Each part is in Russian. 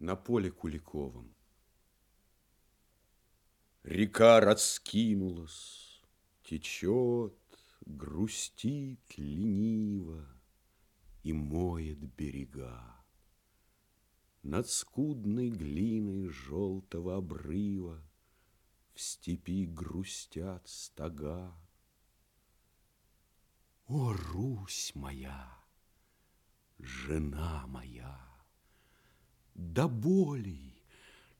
на поле Куликовом. Река раскинулась, течет, грустит лениво и моет берега. Над скудной глиной желтого обрыва В степи грустят стога. О, Русь моя, жена моя, До боли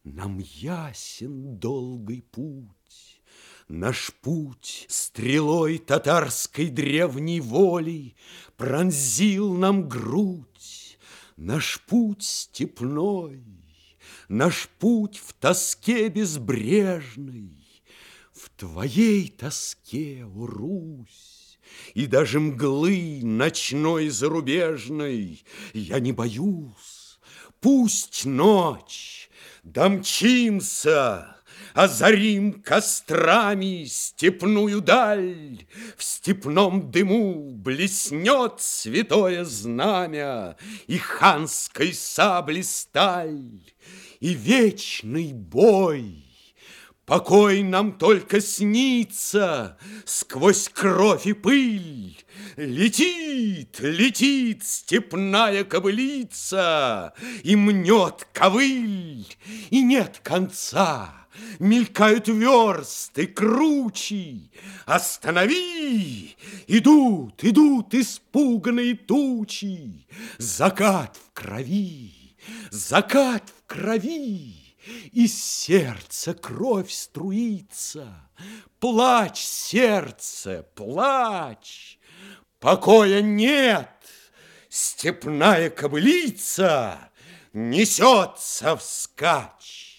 нам ясен долгий путь, Наш путь стрелой татарской древней воли Пронзил нам грудь, Наш путь степной, наш путь в тоске безбрежной, В твоей тоске, о Русь, и даже мглы ночной зарубежной Я не боюсь, пусть ночь, домчимся, Озарим кострами степную даль, В степном дыму блеснет святое знамя И ханской сабли сталь, и вечный бой. Покой нам только снится сквозь кровь и пыль. Летит, летит степная кобылица И мнет ковыль, и нет конца. Мелькают версты, кручи. Останови! Идут, идут испуганные тучи. Закат в крови, закат в крови. Из сердца кровь струится. Плачь, сердце, плачь. Покоя нет. Степная кобылица несется вскачь.